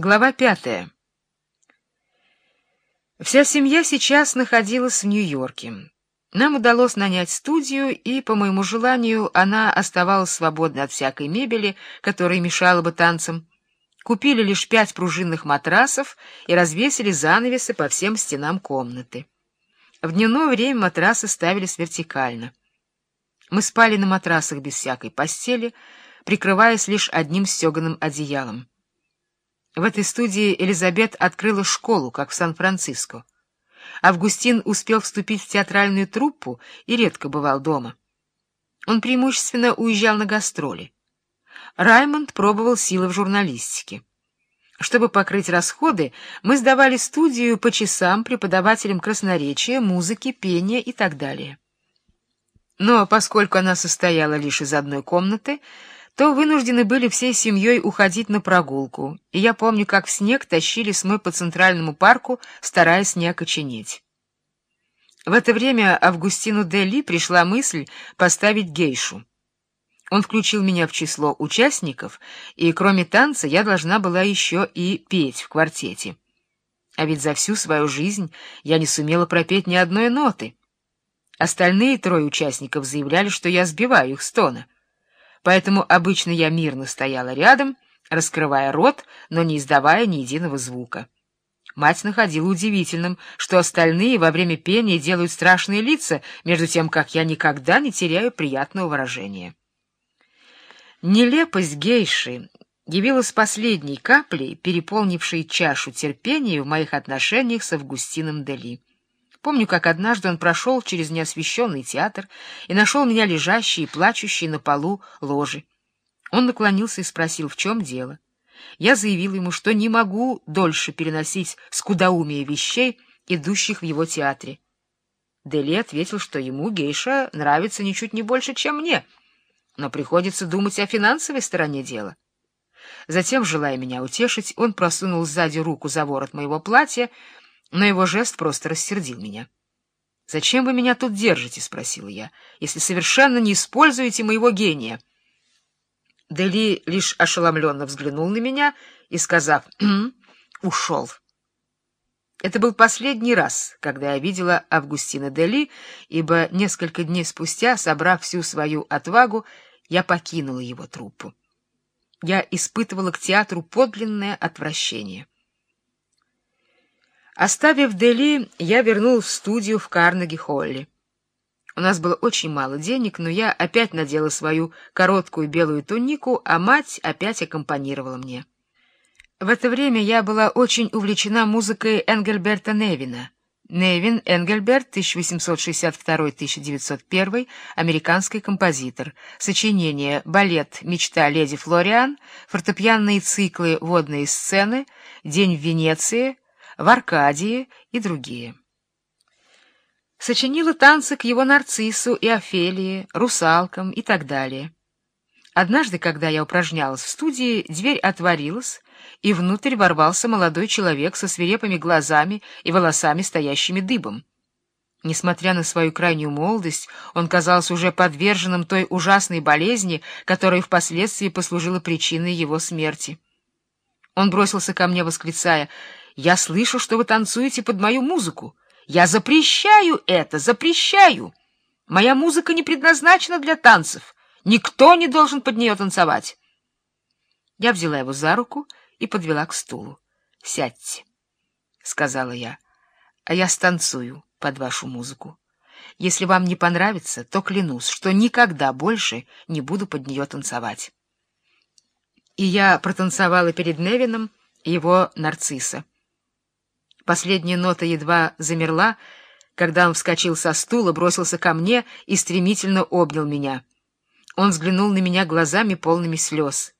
Глава пятая. Вся семья сейчас находилась в Нью-Йорке. Нам удалось нанять студию, и, по моему желанию, она оставалась свободной от всякой мебели, которая мешала бы танцам. Купили лишь пять пружинных матрасов и развесили занавесы по всем стенам комнаты. В дневное время матрасы ставились вертикально. Мы спали на матрасах без всякой постели, прикрываясь лишь одним стеганым одеялом. В этой студии Элизабет открыла школу, как в Сан-Франциско. Августин успел вступить в театральную труппу и редко бывал дома. Он преимущественно уезжал на гастроли. Раймонд пробовал силы в журналистике. Чтобы покрыть расходы, мы сдавали студию по часам преподавателям красноречия, музыки, пения и так далее. Но поскольку она состояла лишь из одной комнаты, то вынуждены были всей семьей уходить на прогулку, и я помню, как в снег тащились мы по центральному парку, стараясь не окоченеть. В это время Августину Дели пришла мысль поставить гейшу. Он включил меня в число участников, и кроме танца я должна была еще и петь в квартете. А ведь за всю свою жизнь я не сумела пропеть ни одной ноты. Остальные трое участников заявляли, что я сбиваю их с тона — поэтому обычно я мирно стояла рядом, раскрывая рот, но не издавая ни единого звука. Мать находила удивительным, что остальные во время пения делают страшные лица, между тем, как я никогда не теряю приятного выражения. Нелепость гейши явилась последней каплей, переполнившей чашу терпения в моих отношениях с Августином Дели. Помню, как однажды он прошел через неосвещенный театр и нашел меня лежащей и плачущей на полу ложи. Он наклонился и спросил, в чем дело. Я заявил ему, что не могу дольше переносить скудоумие вещей, идущих в его театре. Дели ответил, что ему гейша нравится ничуть не больше, чем мне, но приходится думать о финансовой стороне дела. Затем, желая меня утешить, он просунул сзади руку за ворот моего платья, но его жест просто рассердил меня. «Зачем вы меня тут держите?» — спросила я, — «если совершенно не используете моего гения». Дели лишь ошеломленно взглянул на меня и, сказав «Хм», ушел. Это был последний раз, когда я видела Августина Дели, ибо несколько дней спустя, собрав всю свою отвагу, я покинула его труппу. Я испытывала к театру подлинное отвращение. Оставив Дели, я вернул в студию в Карнеги-Холле. У нас было очень мало денег, но я опять надела свою короткую белую тунику, а мать опять аккомпанировала мне. В это время я была очень увлечена музыкой Энгельберта Невина. Невин Энгельберт, 1862-1901, американский композитор. Сочинение «Балет. Мечта леди Флориан», фортепианные циклы «Водные сцены», «День в Венеции», в Аркадии и другие. Сочинила танцы к его нарциссу и Офелии, русалкам и так далее. Однажды, когда я упражнялась в студии, дверь отворилась, и внутрь ворвался молодой человек со свирепыми глазами и волосами, стоящими дыбом. Несмотря на свою крайнюю молодость, он казался уже подверженным той ужасной болезни, которая впоследствии послужила причиной его смерти. Он бросился ко мне, восклицая я слышу, что вы танцуете под мою музыку. Я запрещаю это, запрещаю. Моя музыка не предназначена для танцев. Никто не должен под нее танцевать. Я взяла его за руку и подвела к стулу. — Сядьте, — сказала я, — а я станцую под вашу музыку. Если вам не понравится, то клянусь, что никогда больше не буду под нее танцевать. И я протанцевала перед Невином его нарцисса. Последняя нота едва замерла, когда он вскочил со стула, бросился ко мне и стремительно обнял меня. Он взглянул на меня глазами полными слез.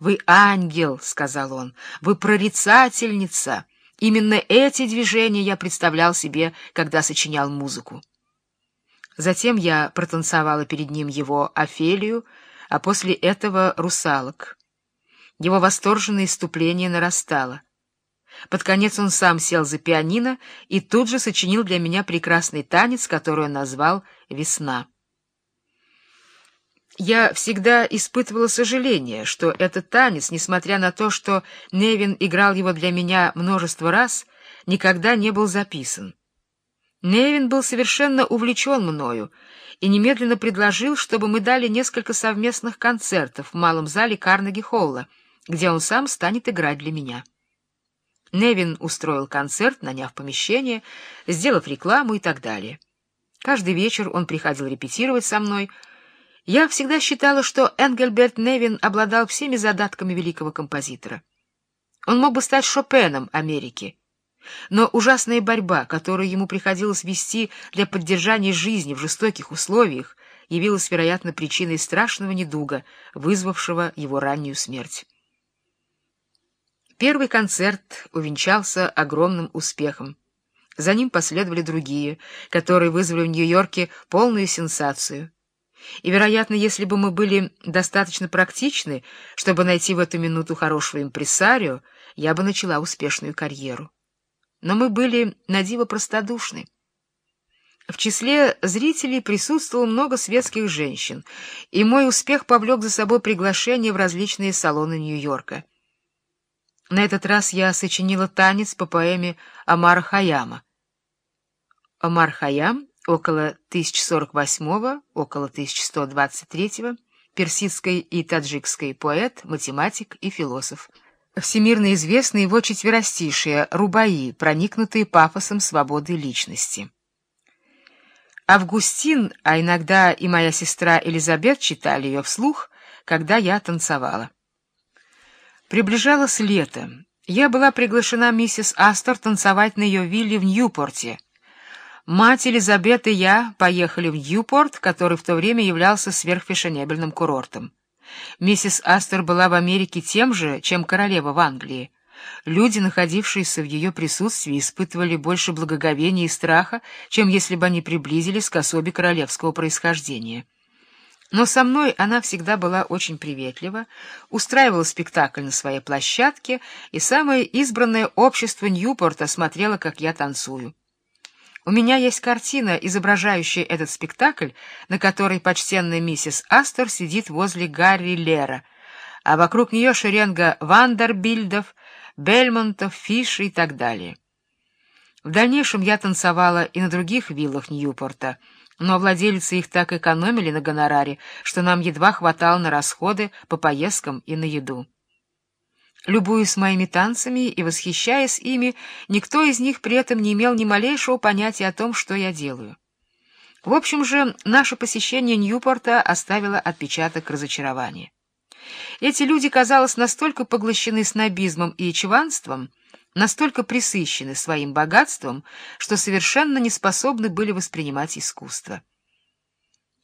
«Вы ангел», — сказал он, — «вы прорицательница». Именно эти движения я представлял себе, когда сочинял музыку. Затем я протанцевала перед ним его Офелию, а после этого русалок. Его восторженное иступление нарастало. Под конец он сам сел за пианино и тут же сочинил для меня прекрасный танец, который он назвал «Весна». Я всегда испытывала сожаление, что этот танец, несмотря на то, что Невин играл его для меня множество раз, никогда не был записан. Невин был совершенно увлечен мною и немедленно предложил, чтобы мы дали несколько совместных концертов в малом зале Карнеги-Холла, где он сам станет играть для меня. Невин устроил концерт, наняв помещение, сделав рекламу и так далее. Каждый вечер он приходил репетировать со мной — я всегда считала, что Энгельберт Невин обладал всеми задатками великого композитора. Он мог бы стать Шопеном Америки. Но ужасная борьба, которую ему приходилось вести для поддержания жизни в жестоких условиях, явилась, вероятно, причиной страшного недуга, вызвавшего его раннюю смерть. Первый концерт увенчался огромным успехом. За ним последовали другие, которые вызвали в Нью-Йорке полную сенсацию. И, вероятно, если бы мы были достаточно практичны, чтобы найти в эту минуту хорошего импресарио, я бы начала успешную карьеру. Но мы были надиво простодушны. В числе зрителей присутствовало много светских женщин, и мой успех повлек за собой приглашение в различные салоны Нью-Йорка. На этот раз я сочинила танец по поэме Амара Хаяма. Амар Хаям около 1048 около 1123 персидский и таджикский поэт, математик и философ. Всемирно известны его четверостишие «Рубаи», проникнутые пафосом свободы личности. Августин, а иногда и моя сестра Элизабет читали ее вслух, когда я танцевала. Приближалось лето. Я была приглашена миссис Астор танцевать на ее вилле в Ньюпорте, Мать Элизабет и я поехали в Ньюпорт, который в то время являлся сверхфешенебельным курортом. Миссис Астер была в Америке тем же, чем королева в Англии. Люди, находившиеся в ее присутствии, испытывали больше благоговения и страха, чем если бы они приблизились к особе королевского происхождения. Но со мной она всегда была очень приветлива, устраивала спектакль на своей площадке, и самое избранное общество Ньюпорта смотрело, как я танцую. У меня есть картина, изображающая этот спектакль, на которой почтенная миссис Астер сидит возле Гарри Лера, а вокруг нее шеренга Вандербильдов, Бельмонтов, Фиши и так далее. В дальнейшем я танцевала и на других виллах Ньюпорта, но владельцы их так экономили на гонораре, что нам едва хватало на расходы по поездкам и на еду. Любуясь моими танцами и восхищаясь ими, никто из них при этом не имел ни малейшего понятия о том, что я делаю. В общем же, наше посещение Ньюпорта оставило отпечаток разочарования. Эти люди, казалось, настолько поглощены снобизмом и чванством, настолько присыщены своим богатством, что совершенно не способны были воспринимать искусство.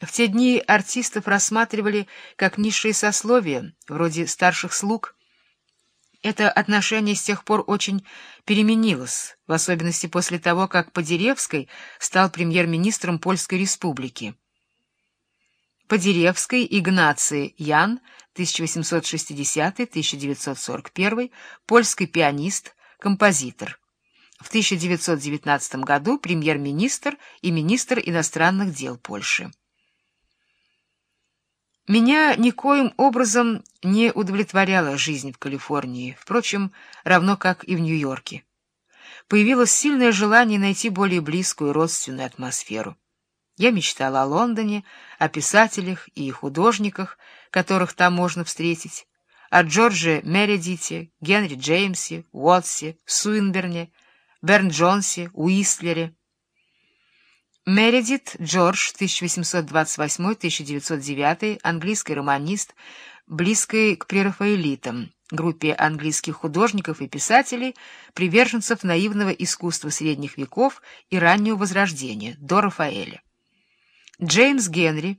В те дни артистов рассматривали как низшие сословия, вроде старших слуг, это отношение с тех пор очень переменилось, в особенности после того, как Подеревский стал премьер-министром Польской республики. Подеревский Игнаций Ян, 1860-1941, польский пианист, композитор. В 1919 году премьер-министр и министр иностранных дел Польши. Меня никоим образом не удовлетворяла жизнь в Калифорнии, впрочем, равно как и в Нью-Йорке. Появилось сильное желание найти более близкую родственную атмосферу. Я мечтала о Лондоне, о писателях и художниках, которых там можно встретить, о Джордже Мередите, Генри Джеймсе, Уотсе, Суинберне, Берн Джонсе, Уистлере. Мередит Джордж, 1828-1909, английский романист, близкий к прерафаэлитам, группе английских художников и писателей, приверженцев наивного искусства средних веков и раннего возрождения, до Рафаэля. Джеймс Генри,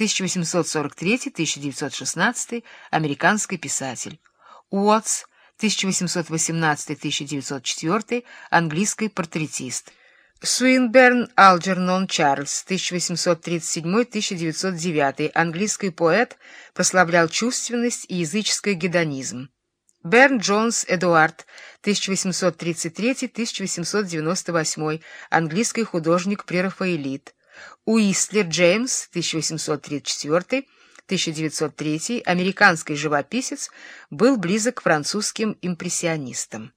1843-1916, американский писатель. Уотс, 1818-1904, английский портретист. Суинберн Алджернон Чарльз, 1837-1909, английский поэт, прославлял чувственность и языческий гедонизм. Берн Джонс Эдуард, 1833-1898, английский художник прерафаэлит. Уистлер Джеймс, 1834 1903, американский живописец, был близок к французским импрессионистам.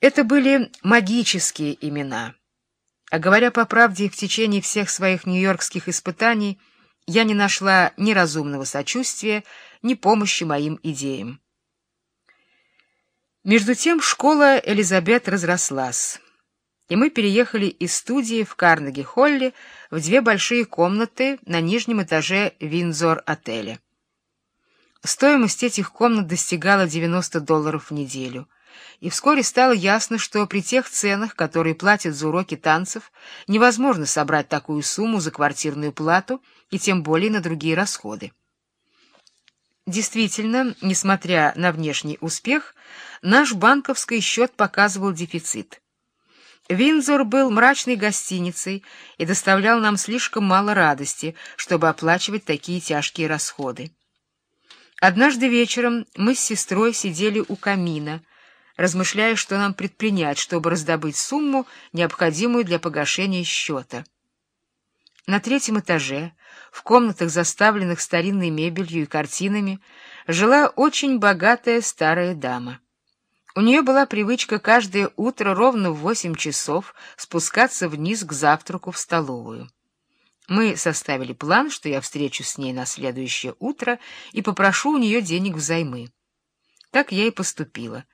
Это были магические имена. А говоря по правде, в течение всех своих нью-йоркских испытаний я не нашла ни разумного сочувствия, ни помощи моим идеям. Между тем школа Элизабет разрослась, и мы переехали из студии в Карнеги-Холле в две большие комнаты на нижнем этаже Винзор-отеля. Стоимость этих комнат достигала 90 долларов в неделю, и вскоре стало ясно, что при тех ценах, которые платят за уроки танцев, невозможно собрать такую сумму за квартирную плату и тем более на другие расходы. Действительно, несмотря на внешний успех, наш банковский счет показывал дефицит. Винзор был мрачной гостиницей и доставлял нам слишком мало радости, чтобы оплачивать такие тяжкие расходы. Однажды вечером мы с сестрой сидели у камина, размышляя, что нам предпринять, чтобы раздобыть сумму, необходимую для погашения счета. На третьем этаже, в комнатах, заставленных старинной мебелью и картинами, жила очень богатая старая дама. У нее была привычка каждое утро ровно в восемь часов спускаться вниз к завтраку в столовую. Мы составили план, что я встречусь с ней на следующее утро и попрошу у нее денег взаймы. Так я и поступила.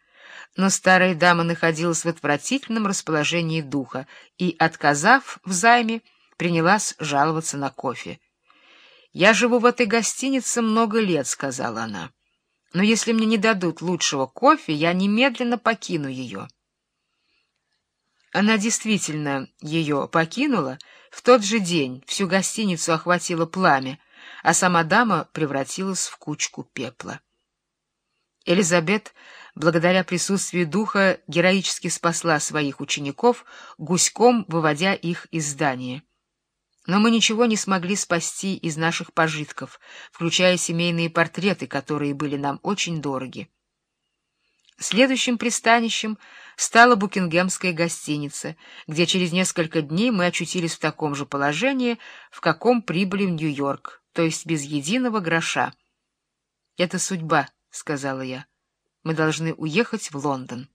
Но старая дама находилась в отвратительном расположении духа и, отказав в займе, принялась жаловаться на кофе. «Я живу в этой гостинице много лет», — сказала она. «Но если мне не дадут лучшего кофе, я немедленно покину ее». Она действительно ее покинула. В тот же день всю гостиницу охватило пламя, а сама дама превратилась в кучку пепла. Элизабет, благодаря присутствию духа, героически спасла своих учеников, гуськом выводя их из здания. Но мы ничего не смогли спасти из наших пожитков, включая семейные портреты, которые были нам очень дороги. Следующим пристанищем стала Букингемская гостиница, где через несколько дней мы очутились в таком же положении, в каком прибыли в Нью-Йорк, то есть без единого гроша. «Это судьба», — сказала я. «Мы должны уехать в Лондон».